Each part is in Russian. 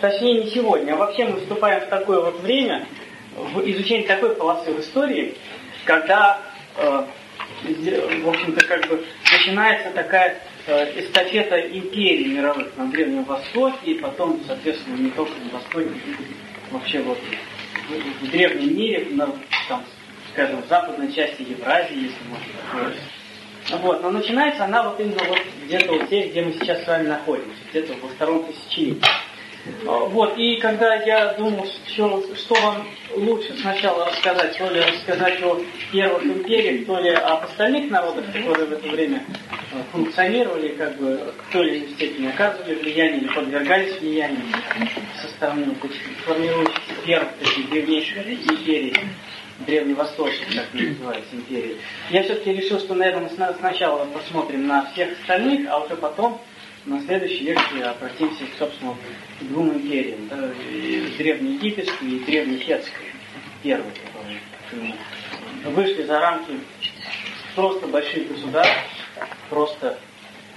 точнее не сегодня, а вообще мы вступаем в такое вот время, в изучение такой полосы в истории, когда, э, в общем-то, как бы начинается такая э, эстафета империй мировых на Древнем Востоке, и потом, соответственно, не только на Востоке, вообще вот в, в древнем мире, на, там, скажем, в западной части Евразии, если можно так Вот, но начинается она вот именно вот где-то вот здесь, где мы сейчас с вами находимся, где-то во втором тысячелетии. А, вот, и когда я думал, что, что вам лучше сначала рассказать, то ли рассказать о первых империях, то ли об остальных народах, которые в это время а, функционировали, как бы в той или иной степени оказывали влияние или подвергались влиянию со стороны формирующихся первых таких древнейших империй, древневосточных, как они называются, империи. Я все-таки решил, что, наверное, мы сначала посмотрим на всех остальных, а уже потом на следующей лекции обратимся, собственно, к двум империям. Да, древнеегипетской и древнехетской. Первой, которые вышли за рамки просто больших государств, просто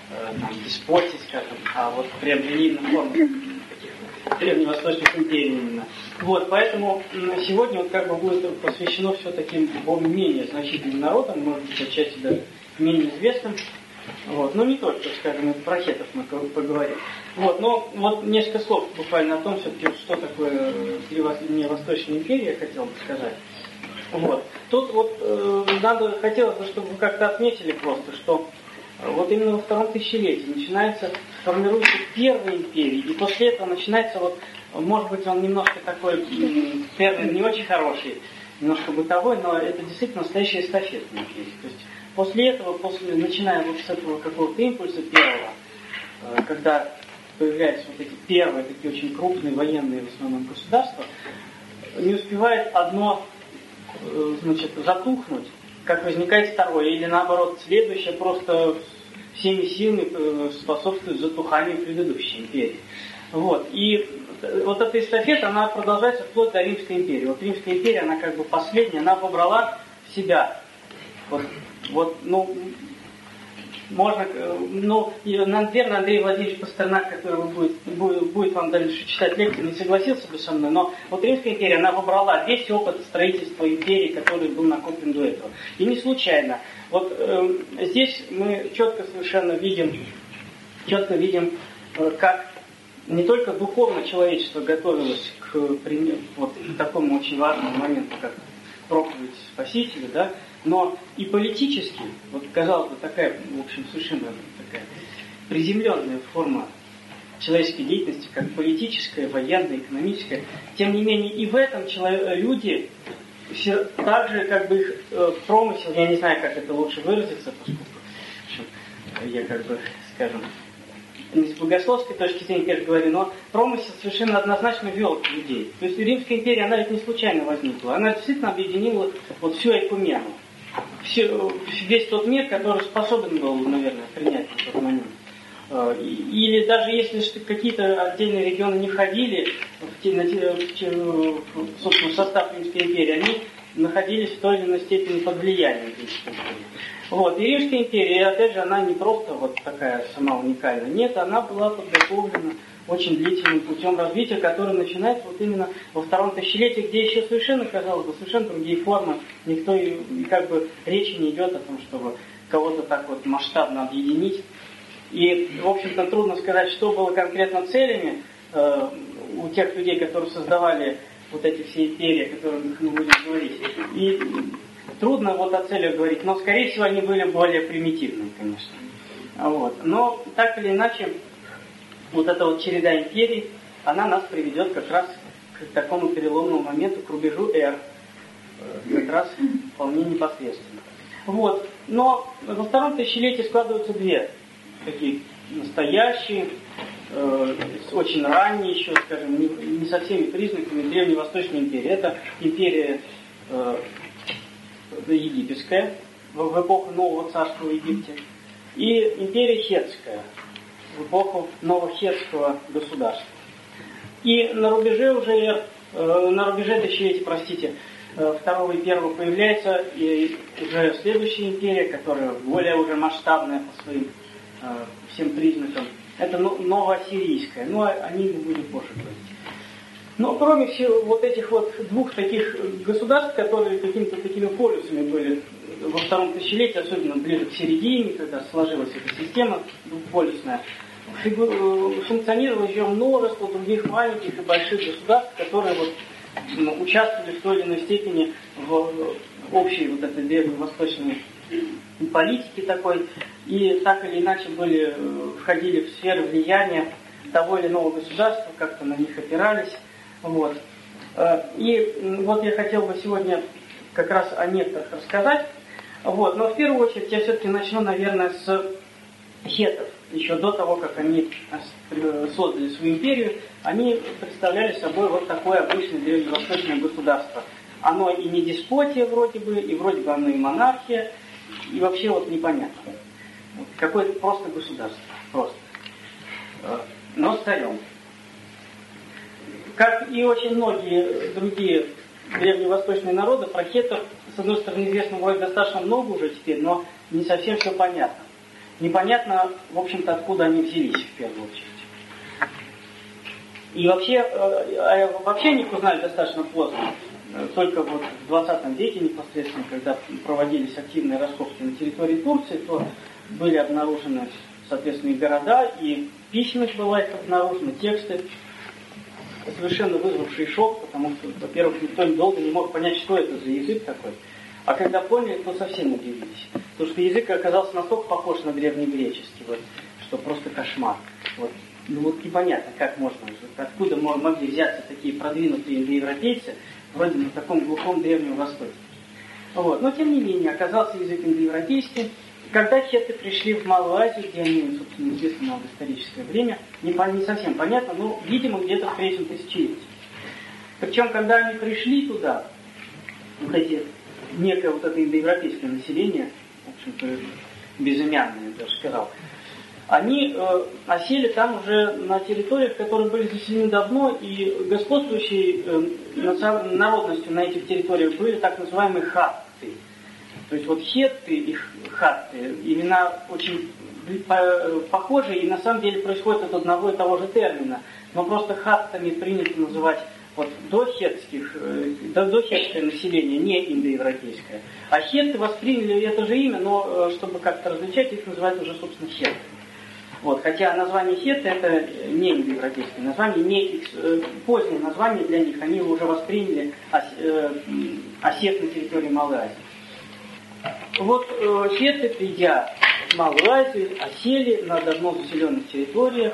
э, там, скажем, а вот приобрели на форму древневосточных империй именно. Вот, поэтому сегодня вот как бы будет посвящено все таким менее значительным народам, может быть, отчасти даже менее известным, вот. Но не только, скажем, про хетов мы поговорим. Вот. Но вот несколько слов буквально о том, все-таки, что такое Древневосточная Восточная империя, хотел бы сказать. Вот. Тут вот э, надо, хотелось бы, чтобы вы как-то отметили просто, что вот именно во втором тысячелетии начинается, формируется первая империя, и после этого начинается вот, может быть, он немножко такой, термин не очень хороший, немножко бытовой, но это действительно настоящая эстафетная империя. То есть После этого, после, начиная вот с этого какого-то импульса первого, э, когда появляются вот эти первые такие очень крупные военные в основном государства, не успевает одно э, значит, затухнуть, как возникает второе, или наоборот, следующее просто всеми силами э, способствует затуханию предыдущей империи. Вот. И вот эта эстафета, она продолжается вплоть до Римской империи. Вот Римская империя, она как бы последняя, она побрала в себя вот вот, ну, можно, ну, наверное, Андрей Владимирович Пастернак, который будет, будет, будет вам дальше читать лекции, не согласился бы со мной, но вот Римская империя, она выбрала весь опыт строительства империи, который был накоплен до этого. И не случайно. Вот э, здесь мы четко совершенно видим, четко видим, э, как не только духовно человечество готовилось к, вот, к такому очень важному моменту, как проповедь Спасителя, да, но и политически, вот казалось бы, такая, в общем, совершенно такая приземленная форма человеческой деятельности, как политическая, военная, экономическая, тем не менее и в этом люди все, также как бы их э, промысел, я не знаю, как это лучше выразиться, поскольку общем, я как бы, скажем, с богословской точки зрения, конечно, говорю, но промысел совершенно однозначно вел людей. То есть Римская империя, она ведь не случайно возникла. Она действительно объединила вот всю Экумену все, весь тот мир, который способен был, наверное, принять на тот момент. А, или даже если какие-то отдельные регионы не входили в, те, собственно, в состав Римской империи, они находились в той или иной степени под влиянием Римской. Вот. И Римская империя, опять же, она не просто вот такая сама уникальная. Нет, она была подготовлена очень длительным путем развития, который начинается вот именно во втором тысячелетии, где еще совершенно, казалось бы, совершенно другие формы. Никто и как бы речи не идет о том, чтобы кого-то так вот масштабно объединить. И, в общем-то, трудно сказать, что было конкретно целями э, у тех людей, которые создавали вот эти все империи, о которых мы будем говорить. И трудно вот о целях говорить, но, скорее всего, они были более примитивные, конечно. Вот. Но, так или иначе, вот эта вот череда империй, она нас приведет как раз к такому переломному моменту, к рубежу R, как раз вполне непосредственно. Вот. Но во втором тысячелетии складываются две такие настоящие, э, очень ранние еще, скажем, не, не со всеми признаками Древневосточной империи. Это империя э, египетская в, эпоху Нового Царства в Египте и империя хетская в эпоху новохетского государства. И на рубеже уже, э, на рубеже тысячелетия, простите, э, второго и первого появляется и уже следующая империя, которая более уже масштабная по своим э, всем признакам. это новоассирийское. Но о них мы будем позже говорить. Но кроме всего вот этих вот двух таких государств, которые какими-то такими полюсами были во втором тысячелетии, особенно ближе к середине, когда сложилась эта система двухполюсная, функционировало еще множество других маленьких и больших государств, которые вот участвовали в той или иной степени в общей вот этой древневосточной политике такой, и так или иначе были, входили в сферу влияния того или иного государства, как-то на них опирались. Вот. Э, и вот я хотел бы сегодня как раз о некоторых рассказать. Вот. Но в первую очередь я все-таки начну, наверное, с хетов. Еще до того, как они создали свою империю, они представляли собой вот такое обычное древневосточное государство. Оно и не деспотия вроде бы, и вроде бы оно и монархия, и вообще вот непонятно. Какое-то просто государство. Просто. Э, но с царем. Как и очень многие другие древневосточные народы, про хетов, с одной стороны, известно вроде достаточно много уже теперь, но не совсем все понятно. Непонятно, в общем-то, откуда они взялись в первую очередь. И вообще, э, а вообще них узнали достаточно поздно. Только вот в 20 веке непосредственно, когда проводились активные раскопки на территории Турции, то были обнаружены, соответственно, и города, и письменность была их обнаружена, тексты, совершенно вызвавшие шок, потому что, во-первых, никто долго не мог понять, что это за язык такой. А когда поняли, то совсем удивились. Потому что язык оказался настолько похож на древнегреческий, вот, что просто кошмар. Вот. Ну вот непонятно, как можно, откуда могли взяться такие продвинутые индоевропейцы, вроде на таком глухом Древнем Востоке. Вот. Но тем не менее, оказался язык индоевропейский. Когда хетты пришли в Малую Азию, где они, собственно, известны на историческое время, не, не совсем понятно, но, видимо, где-то в третьем тысячелетии. Причем, когда они пришли туда, вот эти некое вот это индоевропейское население, в общем-то, безымянное, я даже сказал, они э, осели там уже на территориях, которые были заселены давно, и господствующей э, народностью на этих территориях были так называемые хатты. То есть вот хетты и хатты, имена очень похожие, и на самом деле происходят от одного и того же термина. Но просто хаттами принято называть вот дохетских, э, дохетское население, не индоевропейское. А хетты восприняли это же имя, но э, чтобы как-то различать, их называют уже, собственно, хетты. Вот, хотя название хетты это не индоевропейское название, не э, позднее название для них, они уже восприняли ос, осет на территории Малой Азии. Вот э, хетты, придя в осели на давно заселенных территориях,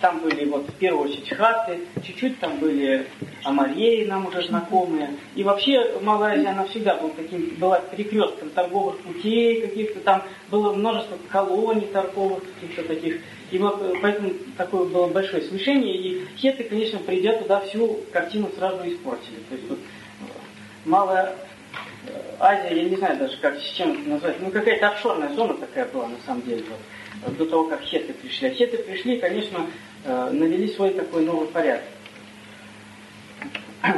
там были вот в первую очередь хаты, чуть-чуть там были амарьеи нам уже знакомые. И вообще Малая Азия, она всегда была, таким, была перекрестком торговых путей каких-то, там было множество колоний торговых каких-то таких. И вот э, поэтому такое было большое смешение, и хеты, конечно, придя туда, всю картину сразу испортили. То есть вот э, Малая Азия, я не знаю даже, как с чем это назвать, ну какая-то офшорная зона такая была на самом деле. Вот, до того, как хеты пришли. А хеты пришли, конечно, Э, навели свой такой новый порядок.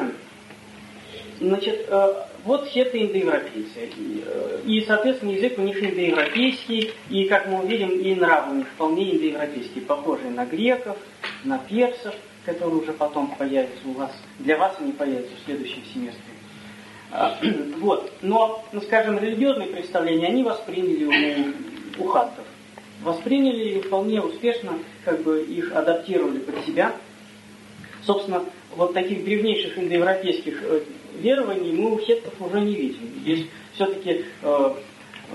Значит, э, вот хеты индоевропейцы. Э, и, соответственно, язык у них индоевропейский, и, как мы увидим, и нравы у них вполне индоевропейские, похожие на греков, на персов, которые уже потом появятся у вас. Для вас они появятся в следующем семестре. Вот. Но, ну, скажем, религиозные представления они восприняли у, у хаттов восприняли и вполне успешно как бы их адаптировали под себя. Собственно, вот таких древнейших индоевропейских э, верований мы у хеттов уже не видим. Здесь все-таки э,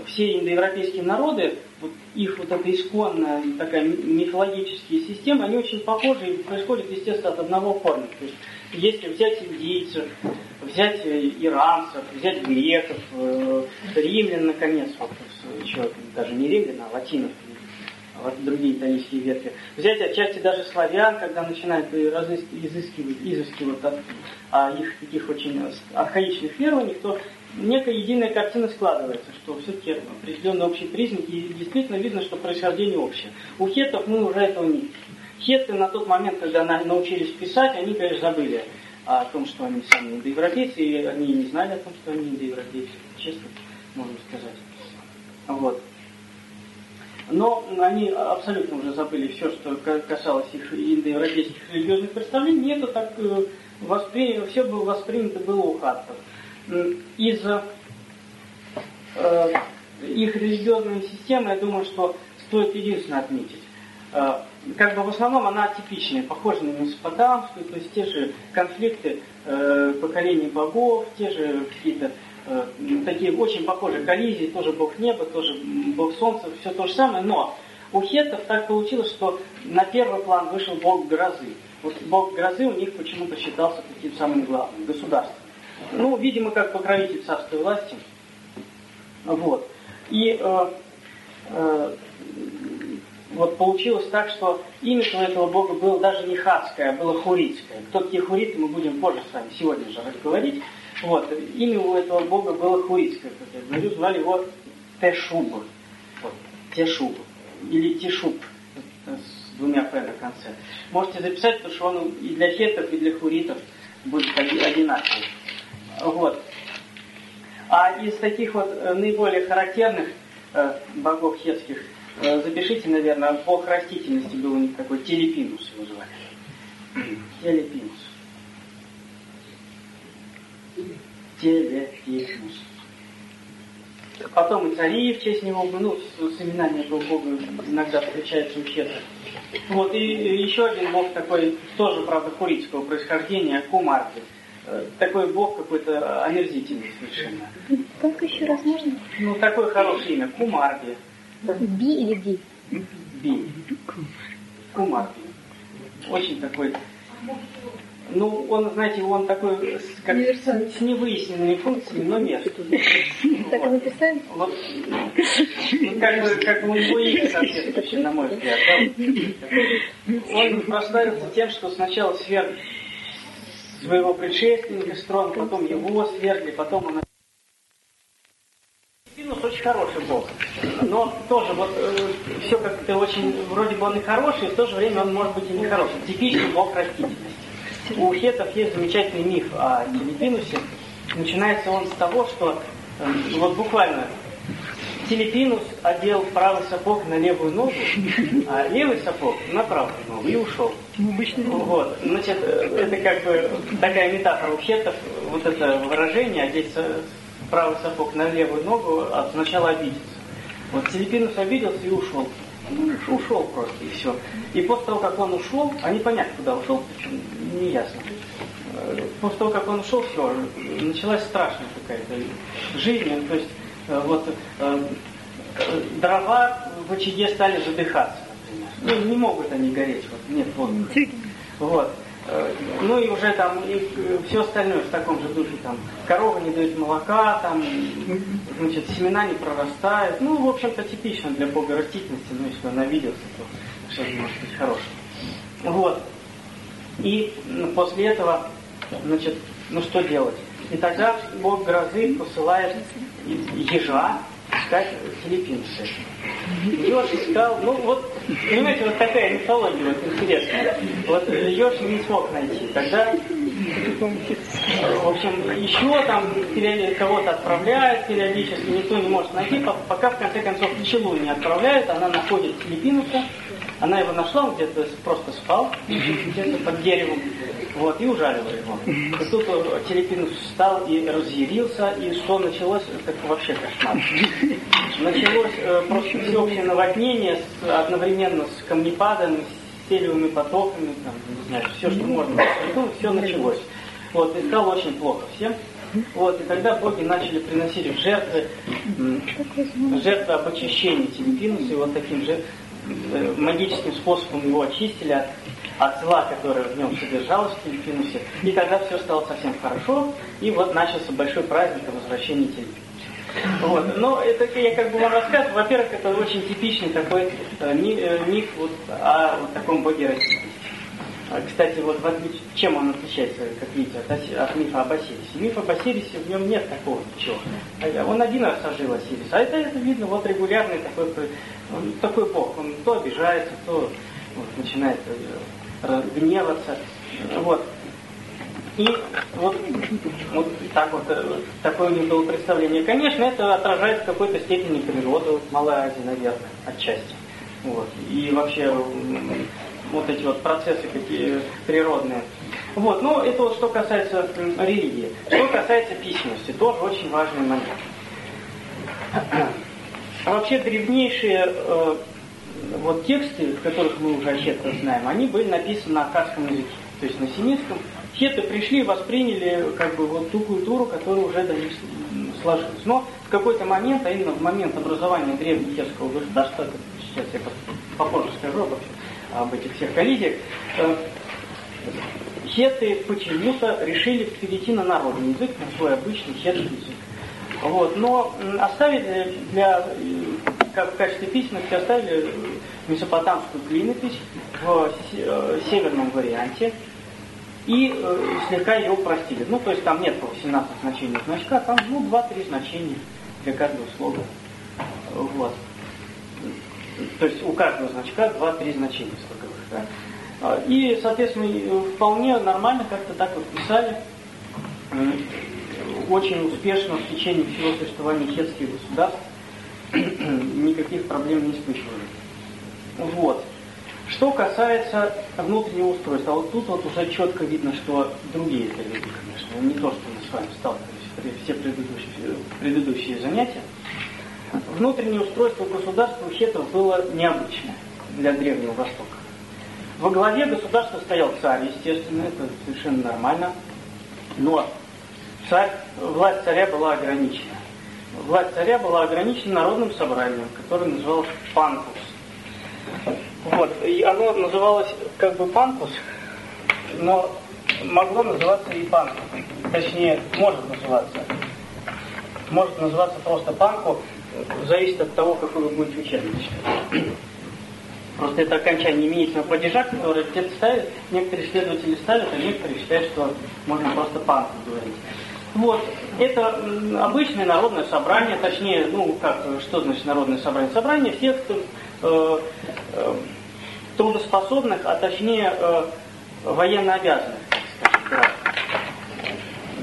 все индоевропейские народы, вот их вот эта исконная такая мифологические системы, они очень похожи и происходят, естественно, от одного корня. То есть, если взять индийцев, взять э, иранцев, взять греков, э, римлян, наконец, вот, еще даже не римлян, а латинов, вот другие итальянские ветки. Взять отчасти даже славян, когда начинают изыскивать, изыскивать от, о их таких очень архаичных верованиях, то некая единая картина складывается, что все-таки определенные общие признаки, и действительно видно, что происхождение общее. У хетов мы уже этого не Хетты на тот момент, когда научились писать, они, конечно, забыли о том, что они сами индоевропейцы, и они не знали о том, что они индоевропейцы, честно можно сказать. Вот. Но они абсолютно уже забыли все, что касалось их индоевропейских религиозных представлений. Нету так э, воспри... все было воспринято было у хаттов. Из э, их религиозной системы, я думаю, что стоит единственное отметить. Э, как бы в основном она типичная, похожа на месопотамскую, то есть те же конфликты э, поколений богов, те же какие-то такие очень похожие коллизии, тоже бог неба, тоже бог солнца, все то же самое, но у хеттов так получилось, что на первый план вышел бог грозы. Вот бог грозы у них почему-то считался таким самым главным, государством. Ну, видимо, как покровитель царской власти. Вот. И э, э, вот получилось так, что имя у этого бога было даже не хатское, а было хуритское. Кто такие хуриты, мы будем позже с вами сегодня же говорить. Вот. Имя у этого бога было хуритское, как я говорю, звали его Тешуб. Вот. Тешуб. Или Тишуб с двумя П на конце. Можете записать, потому что он и для хетов, и для хуритов будет одинаковый. Вот. А из таких вот э, наиболее характерных э, богов хетских Э, запишите, наверное, бог растительности был у них такой, телепинус его звали. Телепинус. Телепинус. Потом и цари в честь него, ну, с именами этого бога иногда встречается у хетов. Вот, и еще один бог такой, тоже, правда, хуритского происхождения, Кумарти. Такой бог какой-то омерзительный совершенно. Как еще раз можно? Ну, такое хорошее имя, Кумарби. Би или Ди? Би. Кумар. Очень такой. Ну, он, знаете, он такой как, с, с невыясненными функциями, но нет. Так вы представили? Вот, ну, как, бы, как у него имя соответствующее, на мой взгляд. Да? Он прославился тем, что сначала сверг своего предшественника Строн, потом его свергли, потом он Синус очень хороший бог, но тоже вот э, все как-то очень, вроде бы он и хороший, и в то же время он может быть и нехороший. Типичный бог растительности. У хетов есть замечательный миф о Телепинусе. Начинается он с того, что э, вот буквально Телепинус одел правый сапог на левую ногу, а левый сапог на правую ногу и ушел. Вот. Значит, это как бы такая метафора у хетов, вот это выражение одеть правый сапог на левую ногу, а сначала обидеться. Вот Филиппинус обиделся и ушел. Ну, ушел просто, и все. И после того, как он ушел, а непонятно, куда ушел, причем не ясно. Э, после того, как он ушел, все, началась страшная какая-то жизнь. То есть, вот, э, дрова в очаге стали задыхаться, например. Ну, не могут они гореть, вот, нет воздуха. Вот. Э, ну и уже там и все остальное в таком же духе, там, корова не дает молока, там, значит, семена не прорастают. Ну, в общем-то, типично для бога растительности, но если он обиделся, то все может быть хорошее. Вот. И после этого, значит, ну что делать? И тогда бог грозы посылает ежа искать филиппинцы. Еж искал, ну вот, понимаете, вот такая мифология вот интересная. Вот еж не смог найти. Тогда, в общем, еще там кого-то отправляют периодически, никто не может найти, пока в конце концов пчелу не отправляют, она находит филиппинуса, она его нашла, он где-то просто спал, где-то под деревом, вот, и ужалила его. И тут Телепинус встал и разъярился, и что началось, это вообще кошмар. Началось э, просто всеобщее наводнение с, одновременно с камнепадом, с селевыми потоками, там, не знаю, все, что можно. Ну, все началось. Вот, и стало очень плохо всем. Вот, и тогда боги начали приносить в жертвы, жертвы об очищении Телепинуса, и вот таким же Э, магическим способом его очистили от, от зла, которое в нем содержалось в Телефинусе. И тогда все стало совсем хорошо, и вот начался большой праздник о возвращении. Вот. Но это я как бы вам рассказываю. Во-первых, это очень типичный такой э, э миф вот, о вот таком боге растительности. А, кстати, вот в отлич... чем он отличается, как видите, от, Оси... от мифа об Осирисе? Миф об Осирисе, в нем нет такого ничего. А он один раз ожил Осирис, а это, это видно, вот регулярный такой, он, такой бог. Он то обижается, то вот, начинает э, гневаться. Вот. И вот, вот так вот, э, такое у них было представление. Конечно, это отражает в какой-то степени природу Малой Азии, наверное, отчасти. Вот. И вообще вот эти вот процессы какие природные. Вот, ну это вот что касается религии. Что касается письменности, тоже очень важный момент. Вообще древнейшие э, вот тексты, которых мы уже о знаем, они были написаны на акадском языке, то есть на семитском. Хеты пришли и восприняли как бы вот ту культуру, которая уже до них сложилась. Но в какой-то момент, а именно в момент образования древнехетского государства, сейчас я попозже скажу об, об этих всех коллизиях, э, хеты почему-то решили перейти на народный язык, на свой обычный хетский язык. Вот, но оставили для, как в качестве письменности оставили месопотамскую клинопись в э, северном варианте и э, слегка ее упростили. Ну, то есть там нет 17 значений значка, там ну, 2-3 значения для каждого слога. Вот. То есть у каждого значка 2-3 значения слоговых. Да. А, и, соответственно, вполне нормально как-то так вот писали очень успешно в течение всего существования хетских государств никаких проблем не испытывали. Вот. Что касается внутреннего устройства, вот тут вот уже четко видно, что другие люди, конечно, не то, что мы с вами сталкивались все предыдущие, предыдущие занятия. Внутреннее устройство государства у хетов было необычное для Древнего Востока. Во главе государства стоял царь, естественно, это совершенно нормально. Но царь, власть царя была ограничена. Власть царя была ограничена народным собранием, которое называлось панкус. Вот, и оно называлось как бы панкус, но могло называться и панку. Точнее, может называться. Может называться просто панку, зависит от того, какой вы будете учебник Просто это окончание именительного падежа, которое где-то ставят, некоторые исследователи ставят, а некоторые считают, что можно просто панку говорить. Вот. Это обычное народное собрание, точнее, ну как, что значит народное собрание? Собрание всех э, э, трудоспособных, а точнее э, военно обязанных.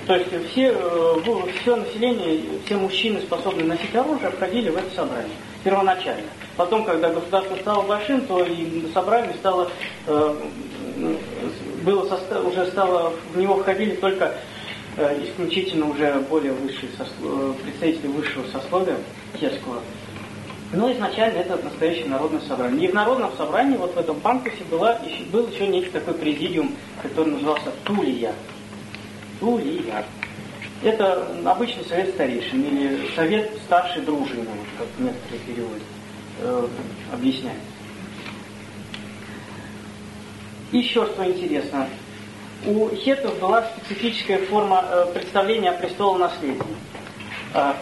То есть все, э, все население, все мужчины, способные носить оружие, входили в это собрание первоначально. Потом, когда государство стало большим, то и собрание стало, э, было, уже стало, в него входили только исключительно уже более высшие сослов... представители высшего сословия чешского. Но изначально это настоящее народное собрание. И в народном собрании, вот в этом панкусе, была, еще, был еще некий такой президиум, который назывался Тулия. Тулия. Это обычный совет старейшин или совет старшей дружины, вот, как некоторые переводы э, объясняют. Еще что интересно у хетов была специфическая форма э, представления о престолонаследии. Э,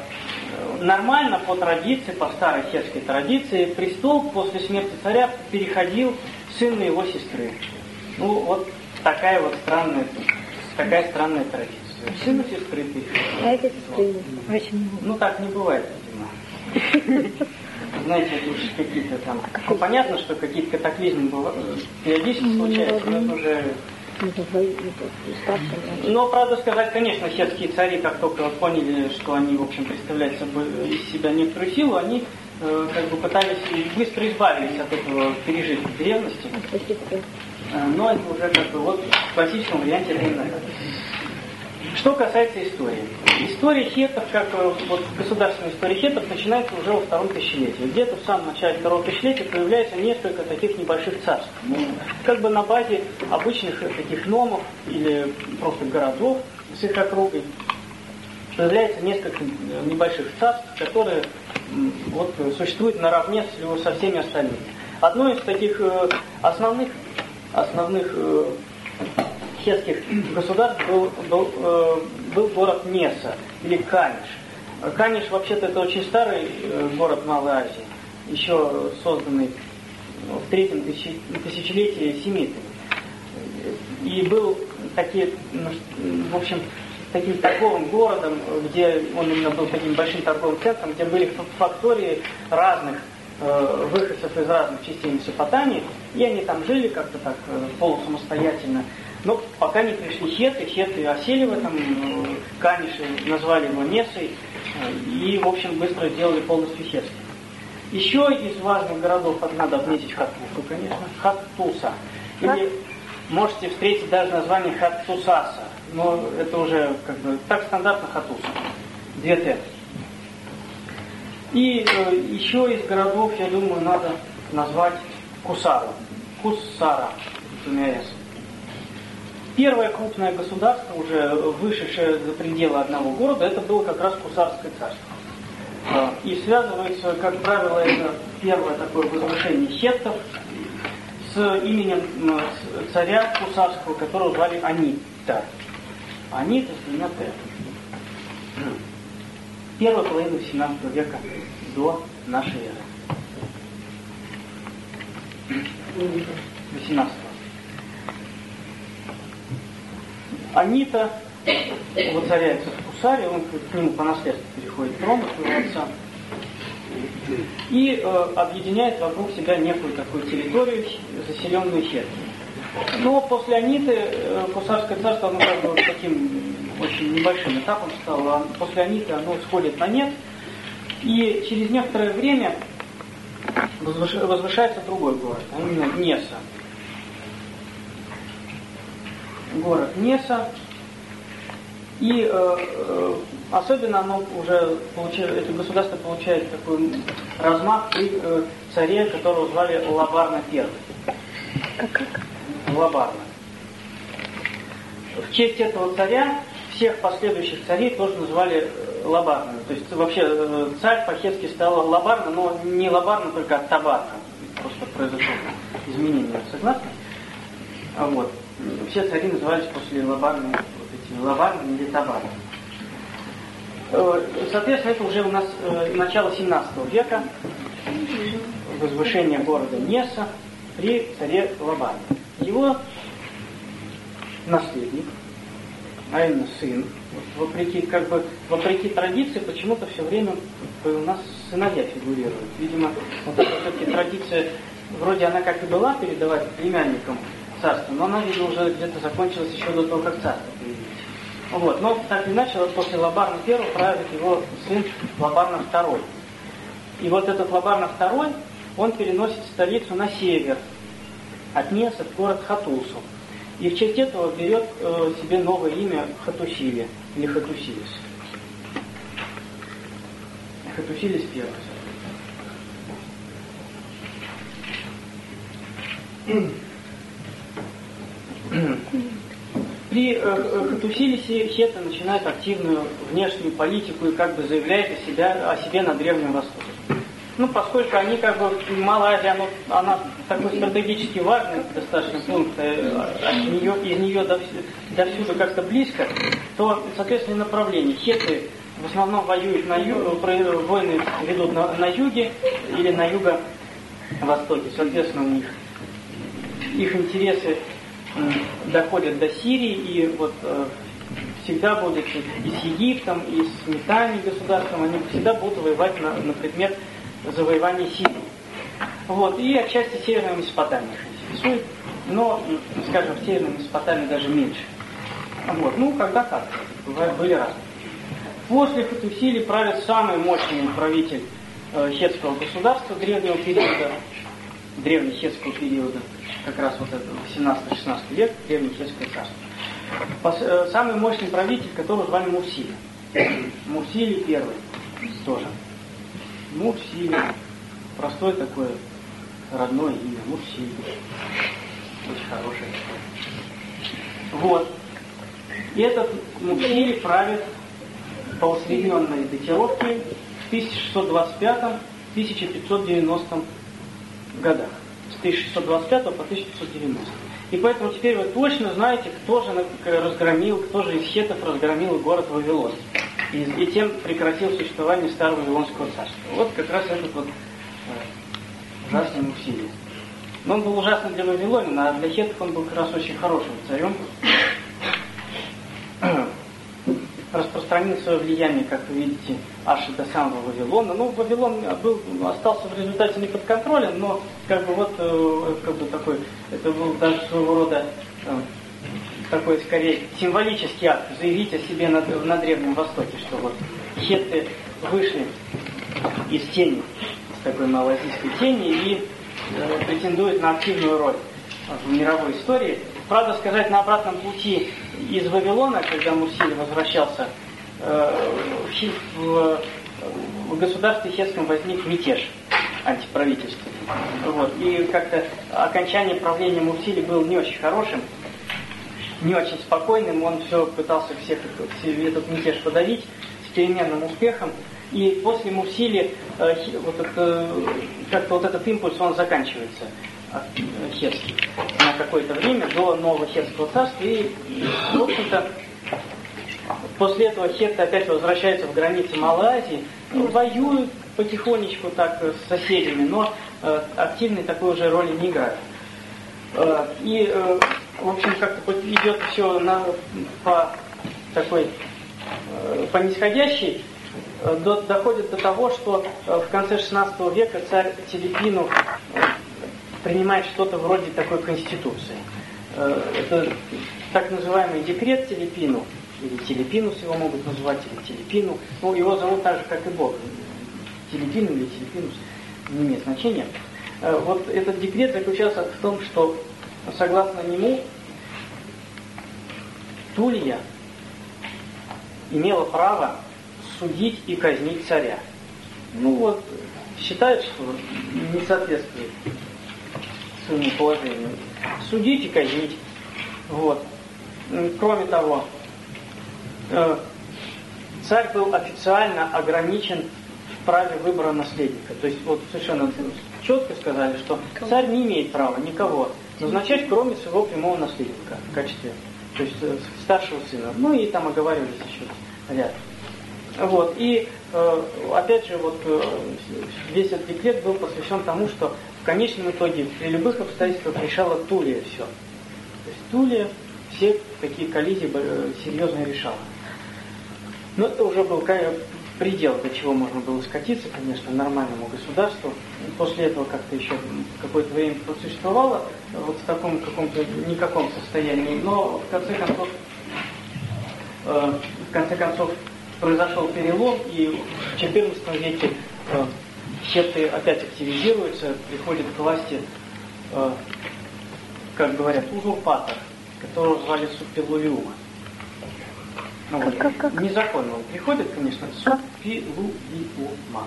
нормально по традиции, по старой хетской традиции, престол после смерти царя переходил сын его сестры. Ну, вот такая вот странная, такая странная традиция. Сыну сестры переходил. А это сестры. Ну, так не бывает, видимо. Знаете, это уж какие-то там... Ну, понятно, что какие-то катаклизмы периодически случаются, но это уже но, правда сказать, конечно, хетские цари, как только поняли, что они, в общем, представляют собой из себя некоторую силу, они э, как бы пытались быстро избавились от этого пережитка древности. Э, но это уже как бы вот в классическом варианте это что касается истории. История хетов, как э, вот государственная история хетов, начинается уже во втором тысячелетии. Где-то в самом начале второго тысячелетия появляется несколько таких небольших царств. Ну, как бы на базе обычных таких номов или просто городов с их округой появляется несколько небольших царств, которые вот, существуют наравне со всеми остальными. Одно из таких э, основных, основных э, хетских государств был, был, э, был город Неса или Каниш. Каниш вообще-то это очень старый э, город Малой Азии, еще созданный в третьем тысячелетии семитами. И был таки, ну, в общем, таким торговым городом, где он именно был таким большим торговым центром, где были фактории разных э, выходцев из разных частей Месопотамии, и они там жили как-то так э, полусамостоятельно. Но пока не пришли хеты, хеты осели в этом, э, каниши назвали его Несой, и, в общем, быстро сделали полностью хетским. Еще из важных городов надо отметить Хатуфу, конечно, Хаттуса. Или можете встретить даже название Хаттусаса, но это уже как бы так стандартно Хатуса. Две Т. И э, еще из городов, я думаю, надо назвать Кусару. Куссара, двумя. Первое крупное государство, уже вышедшее за пределы одного города, это было как раз Кусарское царство. А, и связывается, как правило, это первое такое возвышение хеттов с именем царя Кусарского, которого звали Анита. Анита с двумя Т. Первая половина 17 века до нашей эры. 18 Анита воцаряется в Кусаре, он нему по наследству переходит трон отца и э, объединяет вокруг себя некую такую территорию, заселенную хетами. Но после Аниты э, Кусарское царство, оно как бы таким очень небольшим этапом стало. А после Аниты оно сходит на нет. И через некоторое время возвышается другой город, а именно Неса. Город Неса. И э, э, особенно оно уже получает, это государство получает такой размах при э, царе, которого звали Лабарна I. Лабарна. В честь этого царя всех последующих царей тоже назвали э, Лабарна. То есть вообще э, царь по-хетски стал Лабарна, но не Лабарна, только Табарна. Просто произошло изменение согласно. А вот. Все цари назывались после Лабарны вот этими Лабарнами или Табарнами. Э, соответственно, это уже у нас начало 17 века, возвышение города Неса при царе Лабарне. Его наследник, а именно сын. Вопреки, как бы, вопреки традиции, почему-то все время у нас сыновья фигурируют. Видимо, вот эта традиция, вроде она как и была передавать племянникам царство, но она, видимо, уже где-то закончилась еще до того, как царство появилось. Вот. Но так или иначе, вот после Лабарна I правит его сын Лабарна II. И вот этот Лабарна II, он переносит столицу на север, от Неса в город Хатусу. И в честь этого берет э, себе новое имя Хатусили или Хатусилис. Хатусилис первый. При э, э, Хатусилисе Хета начинает активную внешнюю политику и как бы заявляет о, себя, о себе на Древнем Востоке. Ну, поскольку они как бы, Малайзия, она, она такой стратегически важный достаточно пункт, э, от нее, из нее до, до всюду как-то близко, то, соответственно, направление. Хеты в основном воюют на юге, войны ведут на, на юге или на юго-востоке. Соответственно, у них их интересы доходят до Сирии, и вот э, всегда будут и с Египтом, и с Метами государством, они всегда будут воевать на, на предмет завоевания Сирии. Вот, и отчасти Северная Месопотамия интересует, но, скажем, в Северной Месопотамии даже меньше. Вот, ну, когда как, были разные. После Хатусили правит самый мощный правитель э, хетского государства древнего периода, древнего хетского периода, как раз вот это 18-16 век, древнее хетское царство. Э, самый мощный правитель, которого звали Мурсили. Мурсили первый тоже. Мурсили. Простое такое родное имя. Мурсили. Очень хорошее. Вот. И этот Мурсили правит по усредненной датировке в 1625-1590 годах. С 1625 по 1590. И поэтому теперь вы точно знаете, кто же разгромил, кто же из хетов разгромил город Вавилон и, и тем прекратил существование старого Вавилонского царства. Вот как раз этот вот э, ужасный Мусилий. Но он был ужасным для Вавилонина, а для хетов он был как раз очень хорошим царем. Распространил свое влияние, как вы видите, аж до самого Вавилона. Ну, Вавилон был, остался в результате не под контролем, но как бы вот э, как бы такой, это был даже своего рода э, такой, скорее, символический акт, заявить о себе на, на Древнем Востоке, что вот хетты вышли из тени, с такой малазийской тени, и э, претендуют на активную роль в мировой истории. Правда, сказать, на обратном пути из Вавилона, когда Мурсиль возвращался, э, в, в государстве хетском возник мятеж антиправительственный. Вот. И как-то окончание правления Мурсили было не очень хорошим, не очень спокойным. Он все пытался всех этот мятеж подавить с переменным успехом. И после Мурсили э, вот это, как-то вот этот импульс, он заканчивается хетский на какое-то время до нового хетского царства. И, в общем-то, после этого хетты опять возвращаются в границы Малой Азии, воюют потихонечку так с соседями, но э, активной такой уже роли не играют. Э, и, э, в общем, как-то идет все на, по такой, э, по нисходящей, до, доходит до того, что в конце 16 века царь Телепину принимает что-то вроде такой конституции. Э, это так называемый декрет Телепину, или Телепинус его могут называть, или Телепину. Ну, его зовут так же, как и Бог. Телепин или Телепинус, не имеет значения. Э, вот этот декрет заключался в том, что согласно нему Тулья имела право судить и казнить царя. Ну вот, считают, что не соответствует своему положению. Судить и казнить. Вот. Кроме того, э, царь был официально ограничен в праве выбора наследника. То есть вот совершенно четко сказали, что царь не имеет права никого назначать, кроме своего прямого наследника в качестве то есть э, старшего сына. Ну и там оговаривались еще ряд. Вот. И э, опять же, вот весь этот декрет был посвящен тому, что конечном итоге при любых обстоятельствах решала Тулия все. То есть Тулия все такие коллизии серьезно решала. Но это уже был предел, до чего можно было скатиться, конечно, нормальному государству. После этого как-то еще какое-то время просуществовало вот в таком каком-то никаком состоянии, но в конце концов, э, в конце концов произошел перелом, и в XIV веке э, секты опять активизируются, приходит к власти, э, как говорят, узурпатор, которого звали Суппилулиума. Ну, как, как, как? Незаконно он приходит, конечно, Суппилулиума.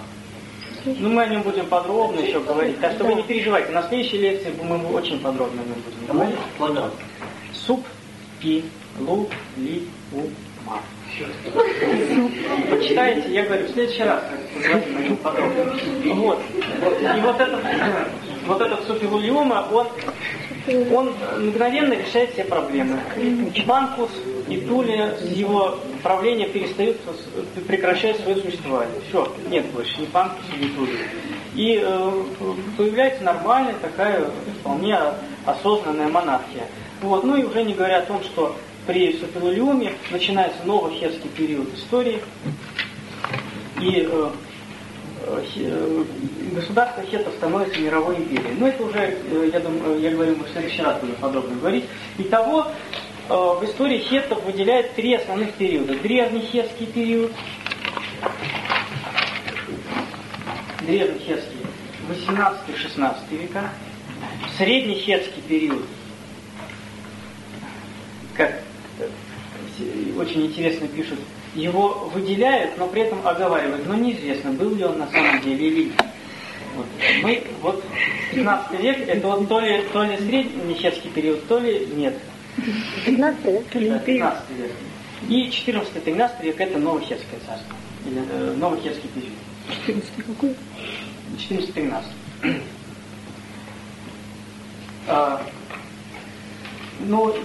Ну, мы о нем будем подробно еще говорить. Так что вы не переживайте. На следующей лекции мы очень подробно о нем будем говорить. Суп, пи, лу, ли, у, ма. Почитайте, я говорю, в следующий раз. Вот. И вот этот, вот этот суфилулиума, он он мгновенно решает все проблемы. Банкус и Тулия с его правления перестают, прекращают свое существование. Все, нет больше ни Банкуса, ни Тулия. И э, появляется нормальная такая вполне осознанная монархия. Вот. Ну и уже не говоря о том, что при Супилулиуме начинается новый херский период истории. И э, Э, государство хетов становится мировой империей. Но это уже, э, я думаю, я говорю, мы в следующий раз будем подробно говорить. Итого, э, в истории хетов выделяют три основных периода. Древний хетский период, древний хетский 18-16 века, средний хетский период, как очень интересно пишут его выделяют, но при этом оговаривают. Но неизвестно, был ли он на самом деле или нет. Вот. Мы, вот 15 век, это вот то ли, то ли средний чешский период, то ли нет. 15 век? Да, 15 век. И 14-13 век это Новохетское царство. Или э, Новохетский период. 14 какой? 14-13. А, ну вот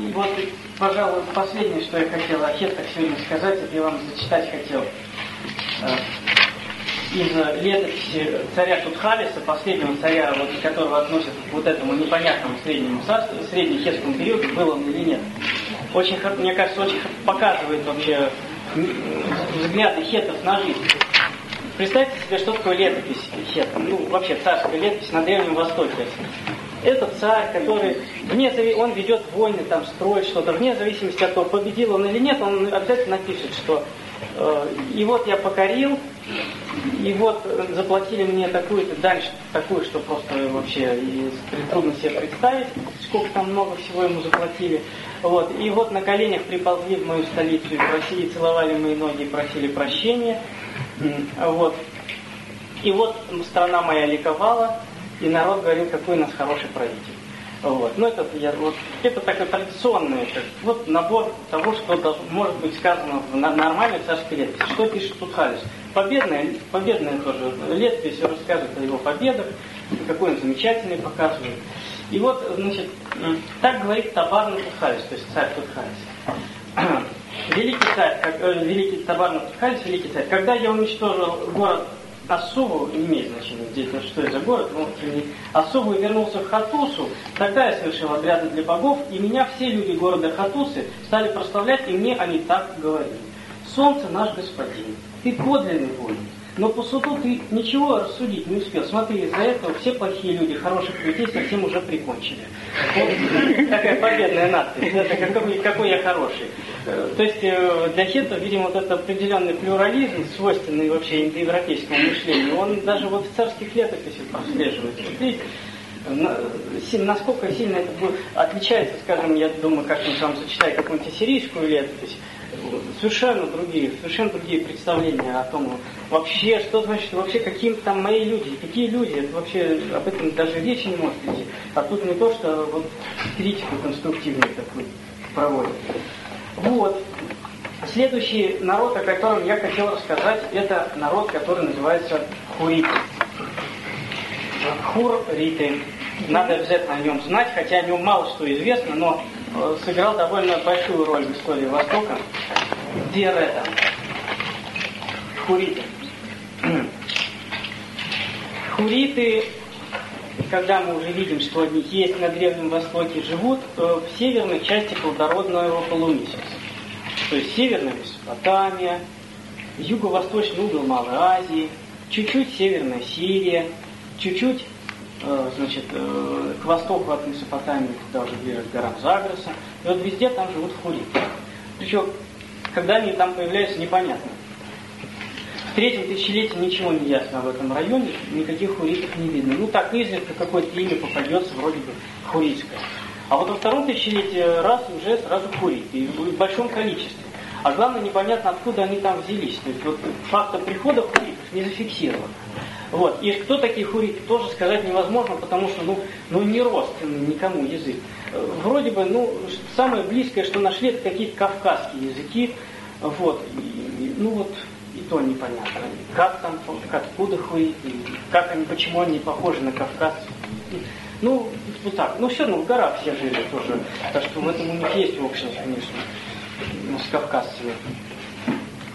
пожалуй, последнее, что я хотел о хеттах сегодня сказать, это я вам зачитать хотел э, из летописи царя Тутхалиса, последнего царя, вот, которого относят к вот этому непонятному среднему царству, среднехетскому периоду, был он или нет. Очень, мне кажется, очень показывает вообще взгляды хетов на жизнь. Представьте себе, что такое летопись хетов. Ну, вообще царская летопись на Древнем Востоке. Это царь, который вне он ведет войны, там строит что-то, вне зависимости от того, победил он или нет, он обязательно напишет, что э, и вот я покорил, и вот заплатили мне такую-то дальше, такую, что просто вообще трудно себе представить, сколько там много всего ему заплатили. Вот. И вот на коленях приползли в мою столицу и просили, целовали мои ноги и просили прощения. Вот. И вот страна моя ликовала, и народ говорил, какой у нас хороший правитель. Вот. Ну, это, я, вот, это такой традиционный, как, вот набор того, что должно, может быть сказано в нормальной царской летописи. Что пишет Тутхалис? Победная, победная тоже летопись расскажет о его победах, какой он замечательный показывает. И вот, значит, так говорит Табарный Тутхалис, то есть царь Тутхалис. Великий царь, как, э, великий Табарный Тутхалис, великий царь, когда я уничтожил город Ассуву, не имеет значения здесь, что это за город, но Ассуву и вернулся в Хатусу, тогда я совершил обряды для богов, и меня все люди города Хатусы стали прославлять, и мне они так говорили. Солнце наш господин, ты подлинный воин, но по суду ты ничего рассудить не успел. Смотри, из-за этого все плохие люди, хороших людей совсем уже прикончили. Вот такая победная надпись. Какой, какой я хороший. Э, то есть э, для хетов, видимо, вот этот определенный плюрализм, свойственный вообще индоевропейскому мышлению, он даже вот в царских летописях прослеживается. Видите, насколько сильно это будет, отличается, скажем, я думаю, как-нибудь вам зачитаю какую-нибудь ассирийскую летопись, совершенно другие, совершенно другие представления о том, вообще, что значит, вообще, какие там мои люди, какие люди, это вообще, об этом даже речи не может идти. А тут не то, что вот критику конструктивную такую проводят. Вот. Следующий народ, о котором я хотел рассказать, это народ, который называется хуриты. Хур-риты. Надо обязательно о нем знать, хотя о нем мало что известно, но сыграл довольно большую роль в истории Востока. Диарета. Хуриты. Хуриты, когда мы уже видим, что они есть на Древнем Востоке, живут э, в северной части плодородного полумесяца. То есть северная Месопотамия, юго-восточный угол Малой Азии, чуть-чуть северная Сирия, чуть-чуть Э, значит, э, к востоку от Месопотамии, туда уже ближе к горам Загроса. И вот везде там живут хуриты. Причем, когда они там появляются, непонятно. В третьем тысячелетии ничего не ясно об этом районе, никаких хуритов не видно. Ну так изредка какое-то имя попадется, вроде бы хуритское. А вот во втором тысячелетии раз уже сразу хуриты, и в большом количестве. А главное, непонятно, откуда они там взялись. То есть вот факта прихода хуритов не зафиксирован. Вот. И кто такие хуриты, тоже сказать невозможно, потому что ну, ну не рост никому язык. Вроде бы, ну, самое близкое, что нашли, это какие-то кавказские языки. Вот. И, ну вот, и то непонятно. Как там, откуда хуриты, как они, почему они похожи на кавказцев. Ну, вот так. Ну, все равно в горах все жили тоже. Так что в этом у них есть общность, конечно, с кавказцами.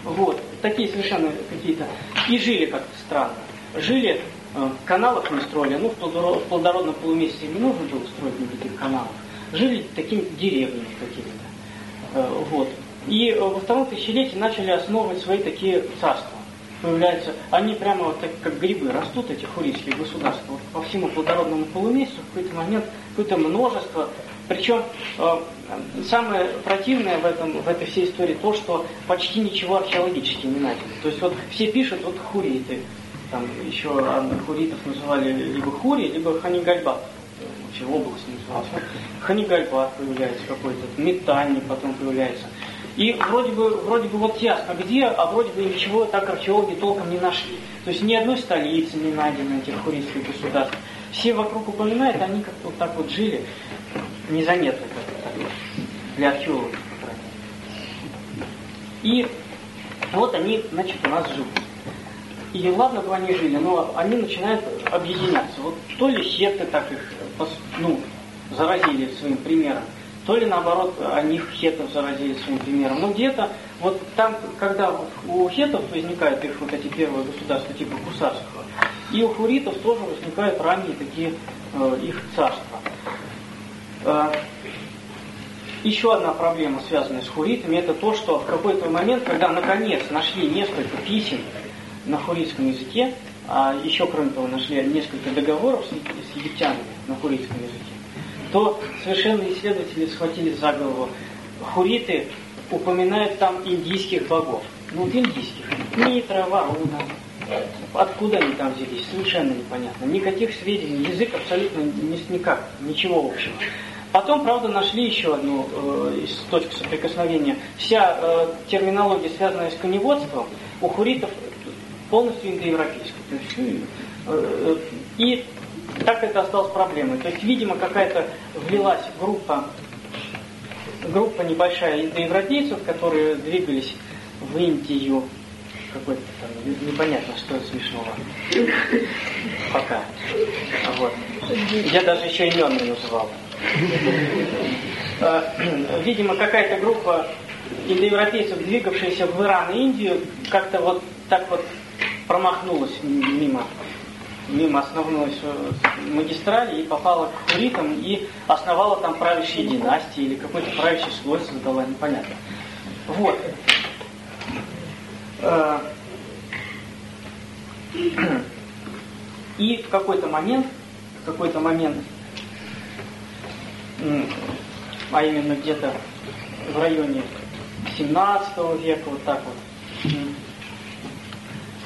Вот. Такие совершенно какие-то. И жили как-то странно жили, э, каналов не строили, ну в плодородном полумесяце не нужно было строить никаких каналов, жили такими деревнями какими-то. Э, вот. И э, во втором тысячелетии начали основывать свои такие царства. Появляются, они прямо вот так, как грибы растут, эти хурийские государства. Вот по всему плодородному полумесяцу в какой-то момент какое-то множество. Причем самое противное в, этом, в этой всей истории то, что почти ничего археологически не найдено. То есть вот все пишут, вот хуриты, там еще хуритов называли либо хури, либо ханигальбат. Вообще область называлась. Ханигальбат появляется какой-то, метальник потом появляется. И вроде бы, вроде бы вот ясно где, а вроде бы ничего так археологи толком не нашли. То есть ни одной столицы не найдено этих хурийских государств. Все вокруг упоминают, они как-то вот так вот жили, незаметно как-то для археологов. И вот они, значит, у нас живут. И ладно бы они жили, но они начинают объединяться. Вот то ли хеты так их ну, заразили своим примером, то ли наоборот они хетов заразили своим примером. Но где-то вот там, когда у хетов возникают их вот эти первые государства типа Кусарского, и у хуритов тоже возникают ранние такие э, их царства. Э, еще одна проблема, связанная с хуритами, это то, что в какой-то момент, когда наконец нашли несколько писем на хурийском языке, а еще, кроме того, нашли несколько договоров с, с египтянами на хуритском языке, то совершенно исследователи схватили за голову. Хуриты упоминают там индийских богов. Ну, вот индийских. Митра, Варуна. Откуда они там взялись? Совершенно непонятно. Никаких сведений. Язык абсолютно никак. Ничего общего. Потом, правда, нашли еще одну э, точку соприкосновения. Вся э, терминология, связанная с коневодством, у хуритов полностью индоевропейская. То есть, э, э, и так это осталось проблемой. То есть, видимо, какая-то влилась группа, группа небольшая индоевропейцев, которые двигались в Индию какой-то там непонятно, что смешного. Пока. Вот. Я даже еще имен не называл. Э, видимо, какая-то группа индоевропейцев, двигавшаяся в Иран и Индию, как-то вот так вот промахнулась мимо мимо основной магистрали и попала к хуритам и основала там правящие династии или какой-то правящий слой создала, непонятно. Вот. Э, и в какой-то момент, в какой-то момент а именно где-то в районе 17 века, вот так вот,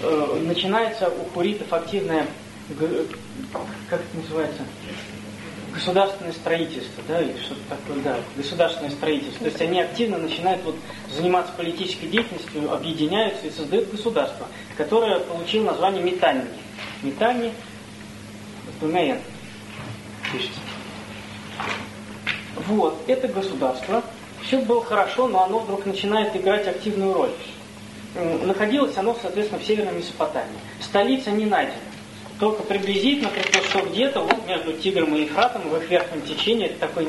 э, начинается у хуритов активное, как это называется, государственное строительство, да, или что-то такое, да, государственное строительство. То есть они активно начинают вот заниматься политической деятельностью, объединяются и создают государство, которое получило название Метанни. Метанни, Тунеян, пишется. Вот, это государство, все было хорошо, но оно вдруг начинает играть активную роль. Находилось оно, соответственно, в Северной Месопотамии. Столица не найдена. Только приблизительно, только что где-то вот между Тигром и Ефратом, в их верхнем течении, это такой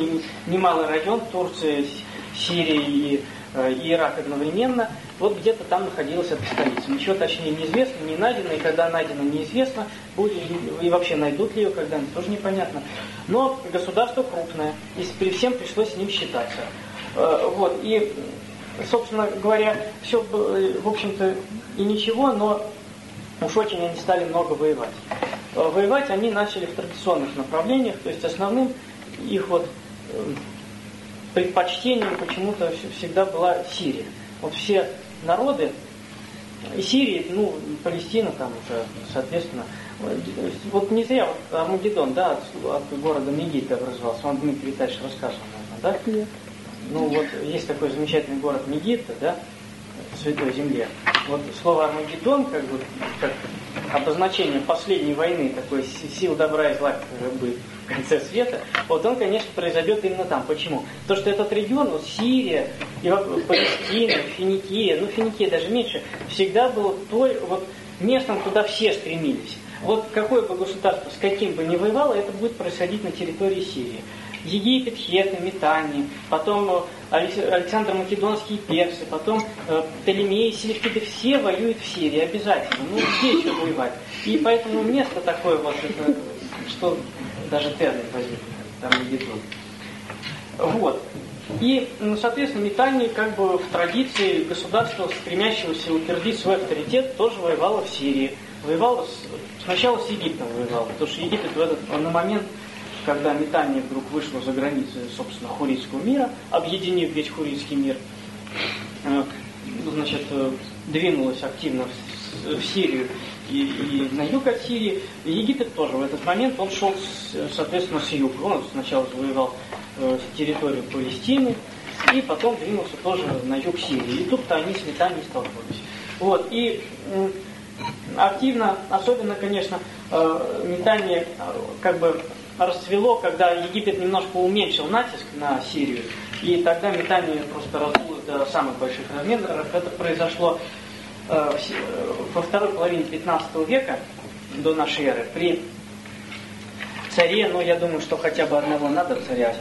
немалый район Турции, Сирии и, э, и Ирак одновременно, вот где-то там находилась эта столица. Ничего точнее неизвестно, не найдено, и когда найдено неизвестно, будет, и вообще найдут ли ее когда-нибудь, тоже непонятно. Но государство крупное, и при всем пришлось с ним считаться. Э, вот, и, собственно говоря, все, в общем-то, и ничего, но уж очень они стали много воевать. Э, воевать они начали в традиционных направлениях, то есть основным их вот э, предпочтением почему-то всегда была Сирия. Вот все народы и Сирии, ну, Палестина там уже, соответственно, вот не зря вот Армагеддон, да, от, от города Мегит образовался, вам Дмитрий Витальевич рассказывал, наверное, да? Нет. Ну вот есть такой замечательный город Мегитта, да, Святой Земле. Вот слово Армагеддон, как бы, как обозначение последней войны, такой сил добра и зла, которая будет в конце света, вот он, конечно, произойдет именно там. Почему? Потому что этот регион, вот Сирия, и Палестина, Финикия, ну Финикия даже меньше, всегда был той, вот местом, куда все стремились. Вот какое бы государство с каким бы ни воевало, это будет происходить на территории Сирии. Египет, Хеты, Метани, потом э, Александр Македонский, персы, потом э, Птолемеи, Селевкиды, все воюют в Сирии обязательно. Ну, где еще воевать? И поэтому место такое вот, это, что даже термин возник, там Магеддон. Вот. И, ну, соответственно, Метани как бы в традиции государства, стремящегося утвердить свой авторитет, тоже воевало в Сирии. Воевало с, сначала с Египтом воевало, потому что Египет в этот на момент когда метание вдруг вышло за границы, собственно, хурийского мира, объединив весь хурийский мир, э, значит, э, двинулось активно в Сирию и, и на юг от Сирии. Египет тоже в этот момент, он шел, соответственно, с юга. Он сначала завоевал э, территорию Палестины, и потом двинулся тоже на юг Сирии. И тут-то они с метанием столкнулись. Вот, и активно, особенно, конечно, метание как бы расцвело, когда Египет немножко уменьшил натиск на Сирию, и тогда метание просто раздулось до самых больших размеров. Это произошло э, во второй половине 15 века до нашей эры при царе, ну я думаю, что хотя бы одного надо царя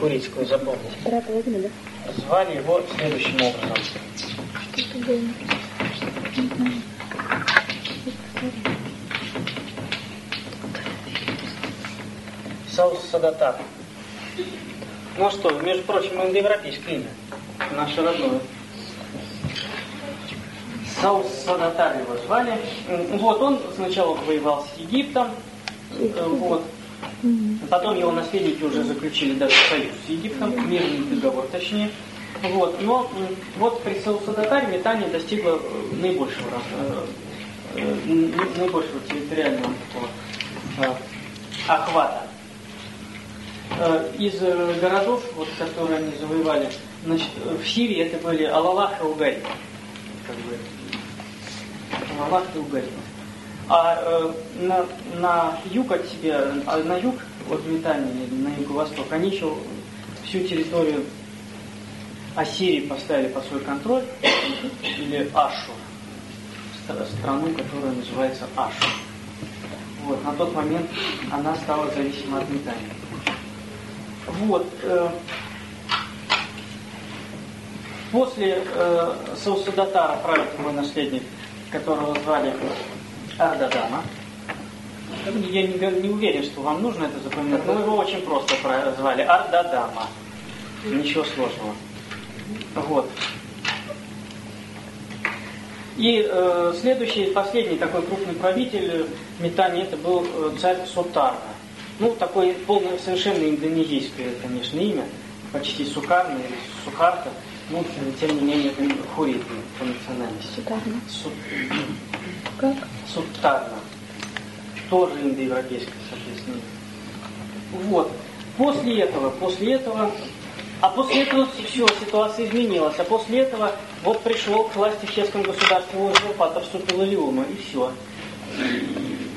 Хурицкого запомнить. Звали его следующим образом. Сауссадаттар. Ну что, между прочим, индоевропейское имя. Наше родное. Сауссадаттар его звали. Вот он сначала воевал с Египтом. Вот. Потом его наследники уже заключили даже союз с Египтом, мирный договор точнее. Вот. Но вот при Сауссадаттаре Митанни достигло э, наибольшего, э, э, наибольшего территориального охвата. Из городов, вот, которые они завоевали, значит, в Сирии это были Алалах и Угарь. Как бы, Алалах и Угарь. А э, на, на юг от себя, а на юг от Метании, на юго-восток, они еще всю территорию Ассирии поставили под свой контроль, или Ашу, страну, которая называется Ашу. Вот, на тот момент она стала зависима от Метании. Вот. Э, после э, Саусадатара правит его наследник, которого звали Ардадама. Я не, не уверен, что вам нужно это запоминать, но его очень просто звали Ардадама. Ничего сложного. Вот. И э, следующий, последний такой крупный правитель Метани, это был э, царь Сутарна. Ну, такое полное, совершенно индонезийское, конечно, имя, почти Сукарна или Сухарта, ну, тем не менее, хурит по национальности. Сутарна. Су... Как? Сутарна. Тоже индоевропейское, соответственно. Вот. После этого, после этого а после этого все, ситуация изменилась. А после этого вот пришел к власти в чешском государстве узурпатор Супилалиума, и все.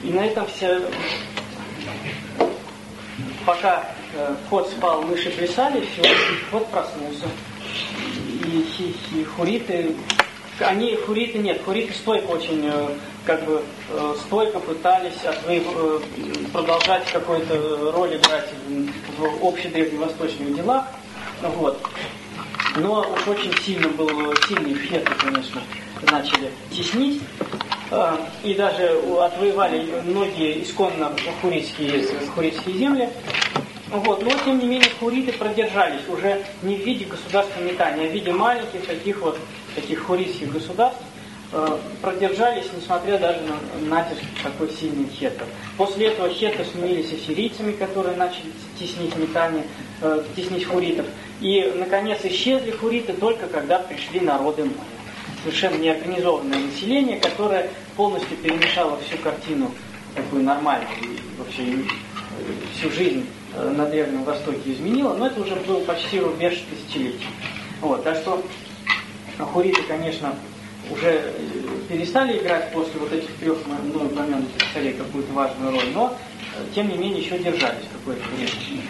И на этом все... Пока э, кот спал, мыши плясали, все, кот проснулся. И, и, и хуриты... Они, хуриты нет, хуриты стойко очень, э, как бы, э, стойко пытались отвоев, э, продолжать какую-то роль играть в, общедревневосточных делах. Вот. Но уж очень сильно был сильный феты, конечно, начали теснить. А, и даже отвоевали многие исконно хуритские, хуритские земли. Вот. Но, тем не менее, хуриты продержались уже не в виде государства метания, а в виде маленьких таких вот таких хуритских государств, Э, продержались, несмотря даже на натиск такой сильный хетов. После этого хеты сменились ассирийцами, которые начали теснить метание, э, теснить хуритов. И, наконец, исчезли хуриты только когда пришли народы Майя. Совершенно неорганизованное население, которое полностью перемешало всю картину такую нормальную, и вообще э, всю жизнь э, на Древнем Востоке изменило, но это уже был почти рубеж тысячелетий. Вот, так что хуриты, конечно, уже э, перестали играть после вот этих трех мной упомянутых царей какую-то важную роль, но тем не менее еще держались какое-то время.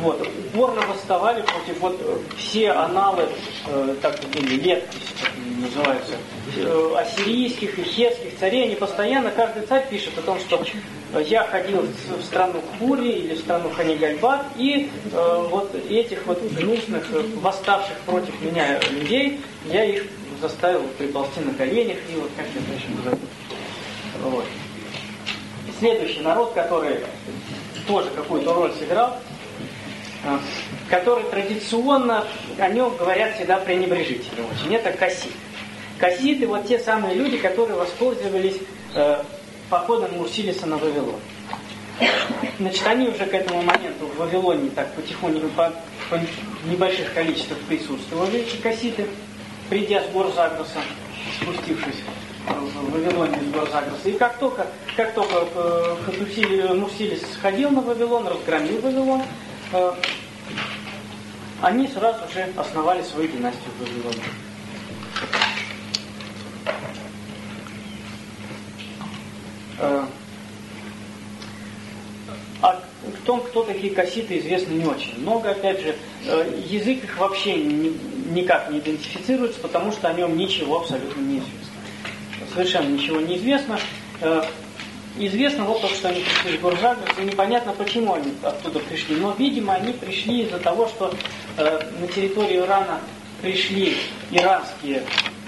Вот. Упорно восставали против вот э, все аналы, э, так или летописи, как они называются, э, ассирийских и хетских царей, они постоянно, каждый царь пишет о том, что я ходил в страну Хури или в страну Ханигальбат, и э, вот этих вот гнусных, восставших против меня людей, я их заставил приползти на коленях, и вот как это еще называется. Вот. Следующий народ, который тоже какую-то роль сыграл, а, который традиционно о нем говорят всегда пренебрежительно очень. Это кассит. Касситы вот те самые люди, которые воспользовались э, походом Мурсилиса на Вавилон. Значит, они уже к этому моменту в Вавилоне так потихоньку по, по небольших количествах присутствовали, эти касситы придя с гор Загроса, спустившись в Вавилоне с гор Загроса. И как только, как только э, Хатусили, Мусилис сходил на Вавилон, разгромил Вавилон, э, они сразу же основали свою династию в Вавилоне. Э, а том, кто такие касситы, известно не очень много. Опять же, язык их вообще никак не идентифицируется, потому что о нем ничего абсолютно не известно. Совершенно ничего не известно. Э, известно вот то, что они пришли в Гуржагас, и непонятно, почему они оттуда пришли. Но, видимо, они пришли из-за того, что э, на территорию Ирана пришли иранские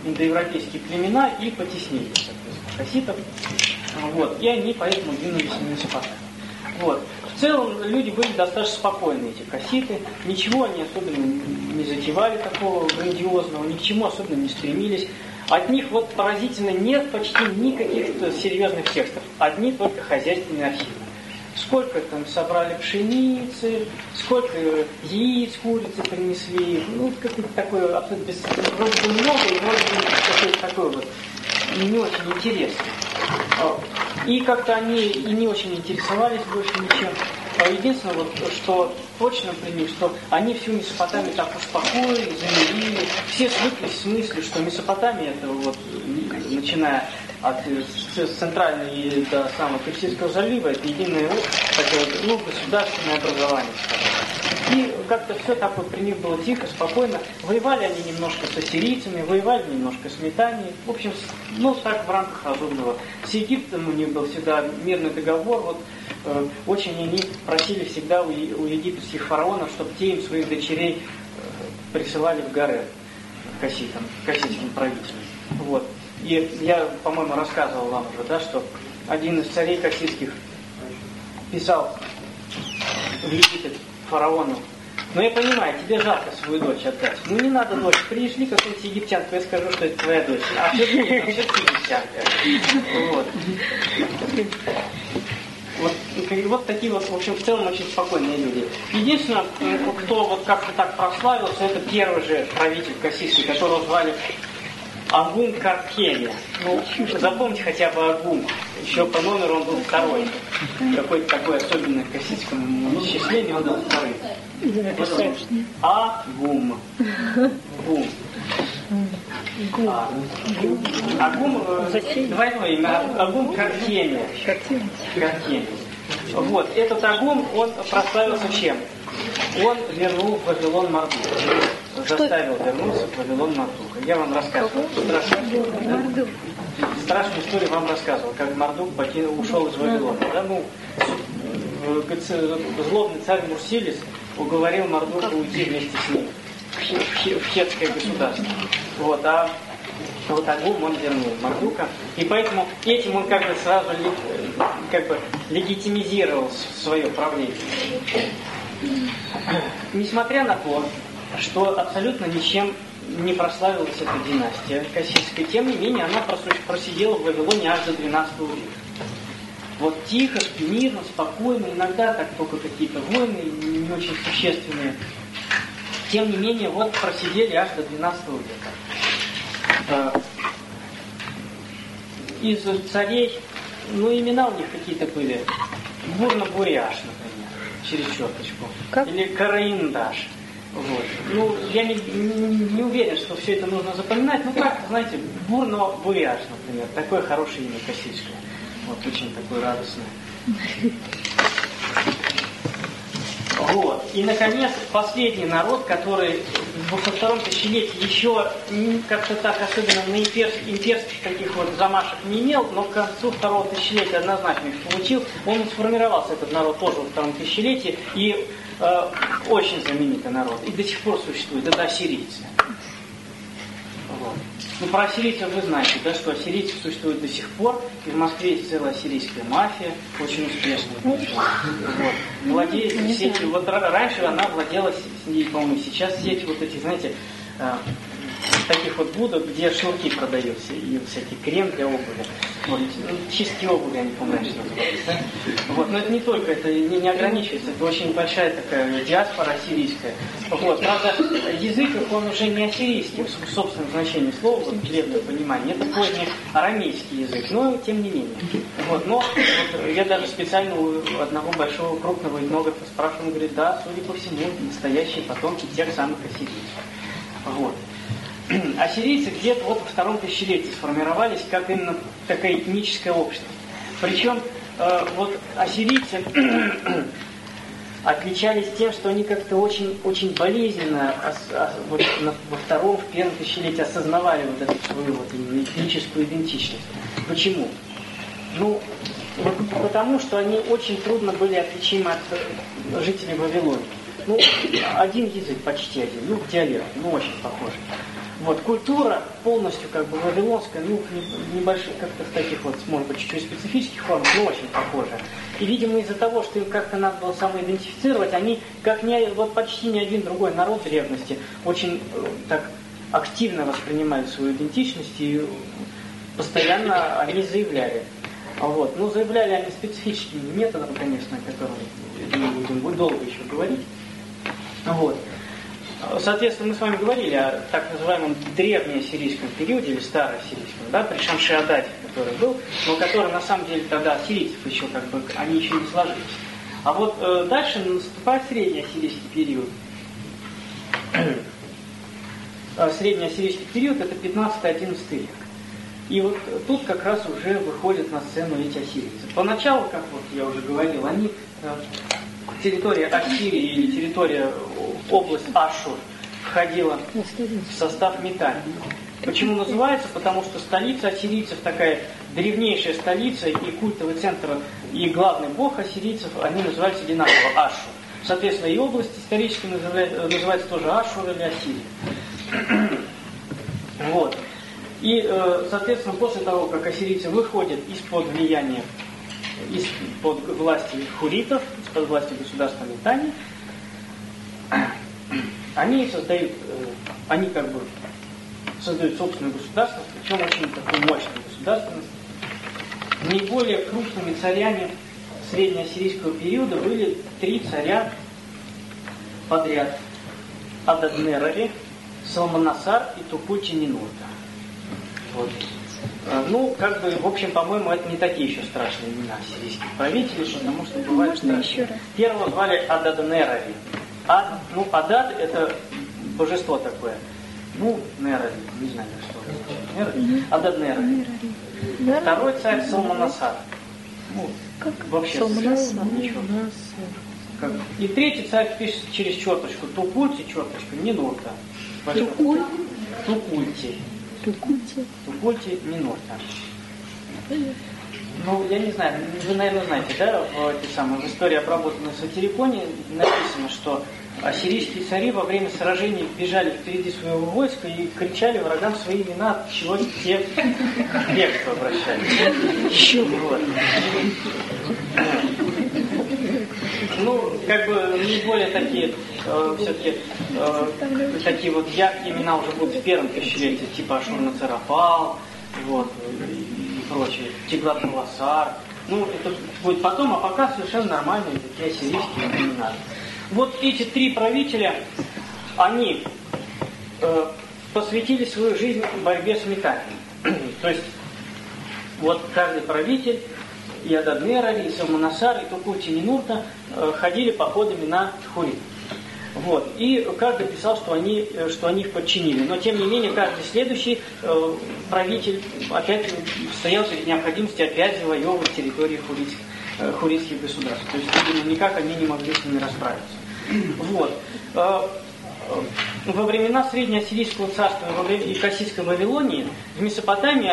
индоевропейские племена и потеснили, соответственно, хаситов. Вот, и они поэтому двинулись на Месопотамию. Вот. В целом люди были достаточно спокойны, эти касситы. Ничего они особенно не затевали такого грандиозного, ни к чему особенно не стремились. От них вот поразительно нет почти никаких серьезных текстов. Одни только хозяйственные архивы. сколько там собрали пшеницы, сколько яиц курицы принесли, ну, какое-то такое абсолютно без... Вроде бы много, и вроде бы какое-то такое вот не очень интересно. И как-то они и не очень интересовались больше ничем. А единственное, вот, что точно при них, что они всю Месопотамию так успокоили, замерили. Все свыклись с мыслью, что Месопотамия это вот, начиная от центральной до самого Персидского залива, это единое такое, ну, государственное образование. И как-то все так вот при них было тихо, спокойно. Воевали они немножко с ассирийцами, воевали немножко с метанией. В общем, ну так в рамках разумного. С Египтом у них был всегда мирный договор. Вот э, очень они просили всегда у, египетских фараонов, чтобы те им своих дочерей э, присылали в горы касситам, касситским правителям. Вот. И я, по-моему, рассказывал вам уже, да, что один из царей касситских писал в Египет фараону. Но я понимаю, тебе жалко свою дочь отдать. Ну не надо дочь, пришли какую-нибудь египтянку, я скажу, что это твоя дочь. А все-таки все египтянка. Вот. Вот, вот такие вот, в общем, в целом очень спокойные люди. Единственное, кто вот как-то так прославился, это первый же правитель Кассийский, которого звали Агум Каркеня. Ну, запомните хотя бы Агум. Еще по номеру он был второй. Какой-то такой особенный в кассийском исчислении он был второй. Агум. Гум. А, Агум, э, двойное имя, Агум Каркеня. Каркеня. Вот, этот Агум, он прославился чем? Он вернул в Вавилон Мардука. Заставил вернуться в Вавилон Мардука. Я вам рассказывал. Страшную, страшную историю вам рассказывал, как Мардук покинул, ушел из Вавилона. Да, ну, злобный царь Мурсилис уговорил Мардука уйти вместе с ним хетское государство. Вот, а вот Агум он вернул Мардука. И поэтому этим он как бы сразу как бы легитимизировал свое правление. Несмотря на то, что абсолютно ничем не прославилась эта династия Кассийская, тем не менее она просидела в Вавилоне аж до 12 века. Вот тихо, мирно, спокойно, иногда так только какие-то войны, не очень существенные. Тем не менее, вот просидели аж до 12 века. Э, из царей, ну имена у них какие-то были. Бурно-буряш, например, через черточку. Как? Или Караиндаш. Вот. Ну, я не, не, уверен, что все это нужно запоминать. Ну, как, знаете, Бурно Буряш, например. Такое хорошее имя косичка. Вот, очень такое радостное. Вот. И, наконец, последний народ, который во втором тысячелетии еще как-то так особенно на имперских, имперских таких вот замашек не имел, но к концу второго тысячелетия однозначно их получил. Он сформировался, этот народ, тоже во втором тысячелетии, и э, очень знаменитый народ. И до сих пор существует. Это ассирийцы. Вот. Ну, про ассирийцев вы знаете, да, что ассирийцы существуют до сих пор, и в Москве есть целая ассирийская мафия, очень успешная. Вот. Владеет сетью, вот раньше она владела, по-моему, сейчас сеть вот этих, знаете, э, таких вот будок, где шнурки продаются, и всякий крем для обуви. Вот, чистки обуви, они, по-моему, назывались, да? Вот, но это не только, это не, не ограничивается, это очень большая такая диаспора ассирийская. Вот, правда, язык он уже не ассирийский в собственном значении слова, вот, в древнем понимании, это поздний арамейский язык, но тем не менее. Вот, но вот, я даже специально у одного большого крупного этнографа спрашивал, он говорит, да, судя по всему, настоящие потомки тех самых ассирийцев. Вот. Ассирийцы где-то вот во втором тысячелетии сформировались как именно такое этническое общество. Причем э, вот ассирийцы отличались тем, что они как-то очень, очень болезненно вот, во втором, в первом тысячелетии осознавали вот эту свою вот этническую идентичность. Почему? Ну, потому что они очень трудно были отличимы от э, жителей Вавилона. Ну, один язык, почти один, ну, диалект, ну, очень похожий. Вот, культура полностью как бы вавилонская, ну, небольших, как-то в таких вот, может быть, чуть-чуть специфических формах, но очень похожая. И, видимо, из-за того, что как-то надо было самоидентифицировать, они, как ни, вот почти ни один другой народ древности, очень э, так активно воспринимали свою идентичность и постоянно они заявляли. Вот. Ну, заявляли они специфическими методом, конечно, о котором мы будем долго еще говорить. Вот. Соответственно, мы с вами говорили о так называемом древнеассирийском периоде, или староассирийском, да, при Шамшиададе, который был, но который на самом деле тогда ассирийцев еще как бы, они еще не сложились. А вот э, дальше наступает среднеассирийский период. А среднеассирийский период это 15-11 век. И вот тут как раз уже выходят на сцену эти ассирийцы. Поначалу, как вот я уже говорил, они э, территория Ассирии или территория область Ашур входила в состав Металии. Почему называется? Потому что столица ассирийцев такая древнейшая столица и культовый центр, и главный бог ассирийцев, они называются одинаково Ашур. Соответственно, и область исторически называется тоже Ашур или Ассирия. Вот. И, э, соответственно, после того, как ассирийцы выходят из-под влияния, из-под власти хуритов, из-под власти государства Метани, они создают, э, они как бы создают собственное государство, причем очень такую мощную государственность. Наиболее крупными царями среднеассирийского периода были три царя подряд. Ададнерари, Салманасар и Тупути Нинурта. Вот. А, ну, как бы, в общем, по-моему, это не такие еще страшные имена сирийских правителей, потому что бывает страшно. Первого звали Ададнерари. Ад, ну, Адад это божество такое. Ну, Нерари, не знаю, что это. Нерари. Адад Нерари. Второй царь Салманасар. Ну, как? Вообще, Салманасар. Ничего. Как? И третий царь пишет через черточку. Тукульти, черточку, Нинурта. Тукуль? Тукульти. Тукульти. Тукульти, Нинурта. Ну, я не знаю, вы, наверное, знаете, да, в, этой самой, в истории, обработанной Сатириконе, написано, что ассирийские цари во время сражений бежали впереди своего войска и кричали врагам свои имена, от чего те в бегство обращались. Вот. Ну, как бы не более такие, э, все-таки, э, такие вот яркие имена уже будут в первом тысячелетии, типа Ашур-Нацарафал, вот, и, и прочее, Тиглат Муласар. Ну, это будет потом, а пока совершенно нормальные такие ассирийские имена. Вот эти три правителя, они э, посвятили свою жизнь борьбе с метанием. То есть, вот каждый правитель, и Ададнера, и Салманасар, и Тукути Нинурта э, ходили походами на Тхурит. Вот. И каждый писал, что они, э, что они их подчинили. Но, тем не менее, каждый следующий э, правитель опять стоял перед необходимостью опять завоевывать территории хуритских, э, хуритских государств. То есть, видимо, никак они не могли с ними расправиться. Вот. Во времена Среднеассирийского царства и Кассийской Вавилонии в Месопотамии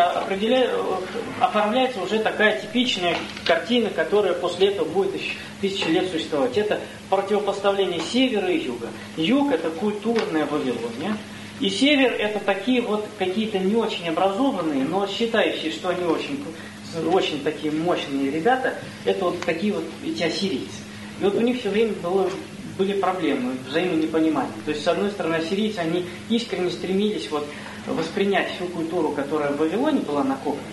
оформляется уже такая типичная картина, которая после этого будет тысячи лет существовать. Это противопоставление севера и юга. Юг – это культурная Вавилония, и север – это такие вот какие-то не очень образованные, но считающие, что они очень, очень такие мощные ребята, это вот такие вот эти ассирийцы. И вот у них все время было были проблемы, взаимонепонимания. То есть, с одной стороны, ассирийцы, они искренне стремились вот воспринять всю культуру, которая в Вавилоне была накоплена,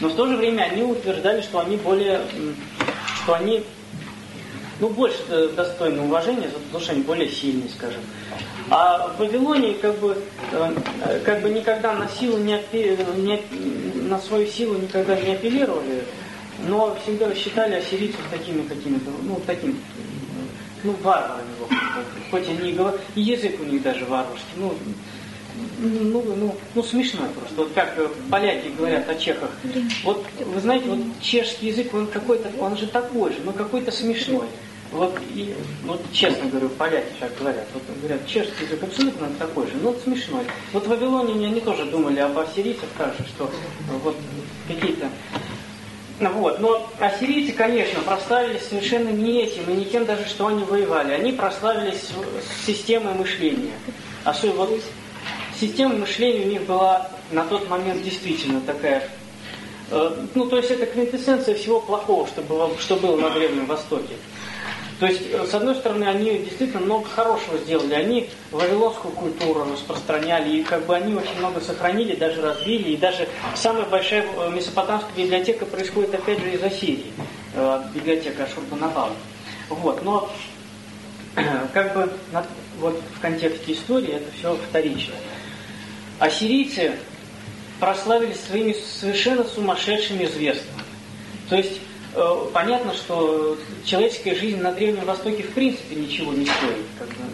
но в то же время они утверждали, что они более, что они ну, больше достойны уважения то, что они более сильные, скажем. А в Вавилоне как бы, э, как бы никогда на силу не, не на свою силу никогда не апеллировали, но всегда считали ассирийцев такими какими-то, ну, таким ну, варварами, хоть они и говорят, и язык у них даже варварский, ну, ну, ну, ну, смешной просто. Вот как э, поляки говорят о чехах. Вот, вы знаете, вот чешский язык, он какой-то, он же такой же, но какой-то смешной. Вот, и, вот честно говорю, поляки так говорят. Вот говорят, чешский язык абсолютно такой же, но вот смешной. Вот в Вавилоне они тоже думали об ассирийцах так же, что вот какие-то вот. Но ассирийцы, конечно, прославились совершенно не этим, и не тем даже, что они воевали. Они прославились системой мышления. Особенно вот система мышления у них была на тот момент действительно такая. Э, ну, то есть это квинтэссенция всего плохого, что было, что было на Древнем Востоке. То есть, э, с одной стороны, они действительно много хорошего сделали. Они вавилонскую культуру распространяли, и как бы они очень много сохранили, даже развили. И даже самая большая э, месопотамская библиотека происходит, опять же, из Ассирии. Э, библиотека Ашурбанабала. Вот, но как бы вот в контексте истории это все вторично. Ассирийцы прославились своими совершенно сумасшедшими зверствами. То есть понятно, что человеческая жизнь на Древнем Востоке в принципе ничего не стоит. Как бы,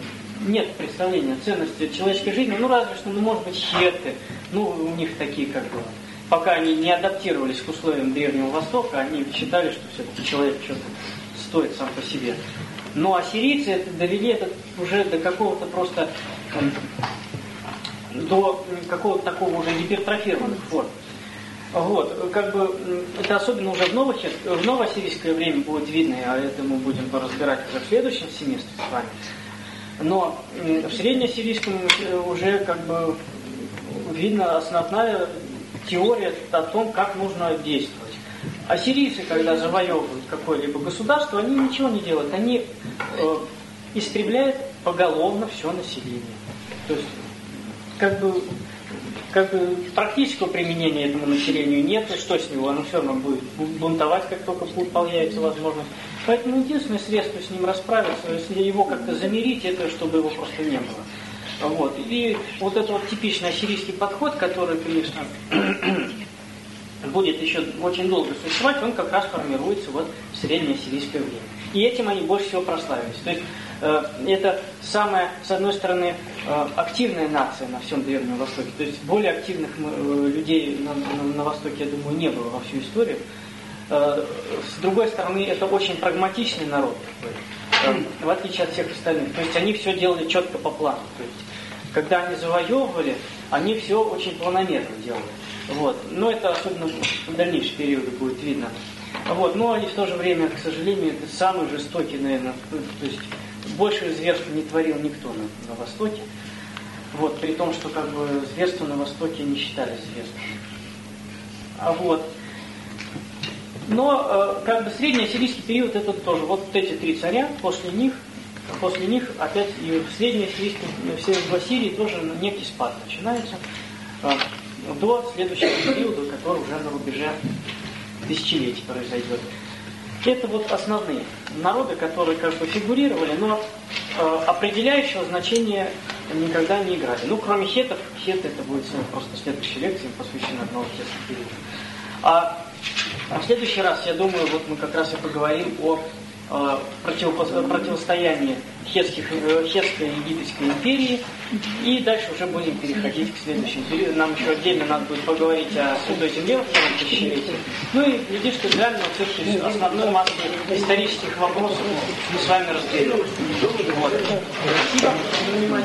нет представления о ценности человеческой жизни, ну разве что, ну может быть, хетты, ну у них такие как бы, пока они не адаптировались к условиям Древнего Востока, они считали, что все-таки человек что-то стоит сам по себе. Но ассирийцы это довели это уже до какого-то просто до какого-то такого уже гипертрофированных форм. Как бы, это особенно уже в, новых, в новоассирийское время будет видно, а это мы будем разбирать уже в следующем семестре с вами. Но в среднеассирийском э, уже как бы видно основная теория о том, как нужно действовать. Ассирийцы, когда завоевывают какое-либо государство, они ничего не делают. Они э, истребляют поголовно все население. То есть как бы, как бы практического применения этому населению нет, и что с него? Оно все равно будет бунтовать, как только появится возможность. Поэтому единственное средство с ним расправиться, если его как-то замерить, это чтобы его просто не было. Вот. И вот это вот типичный ассирийский подход, который, конечно, будет еще очень долго существовать, он как раз формируется вот в среднее ассирийское время. И этим они больше всего прославились. То есть это самая, с одной стороны, э, активная нация на всем Древнем Востоке. То есть более активных э, людей на, на, на Востоке, я думаю, не было во всю историю. С другой стороны, это очень прагматичный народ, в отличие от всех остальных. То есть они все делали четко по плану. То есть, когда они завоевывали, они все очень планомерно делали. Вот. Но это особенно в дальнейшие периоды будет видно. Вот. Но они в то же время, к сожалению, это самый жестокий, наверное, то есть больше зверств не творил никто на, на Востоке. Вот, при том, что как бы зверства на Востоке не считались зверствами. А вот. Но э, как бы средний ассирийский период это тоже. Вот эти три царя, после них, после них опять и в средней ассирийском, в Ассирии тоже некий спад начинается э, до следующего периода, который уже на рубеже тысячелетий произойдет. Это вот основные народы, которые как бы фигурировали, но э, определяющего значения никогда не играли. Ну, кроме хетов, хеты это будет просто следующая лекция, посвящена одному хетскому периоду. А, в следующий раз, я думаю, вот мы как раз и поговорим о противостояние хетских, э, хетской и египетской империи. И дальше уже будем переходить к следующему периоду. Нам еще отдельно надо будет поговорить о Святой Земле в первом тысячелетии. Ну и глядишь, что реально все-таки основную массу исторических вопросов мы с вами разберем. Вот. Спасибо.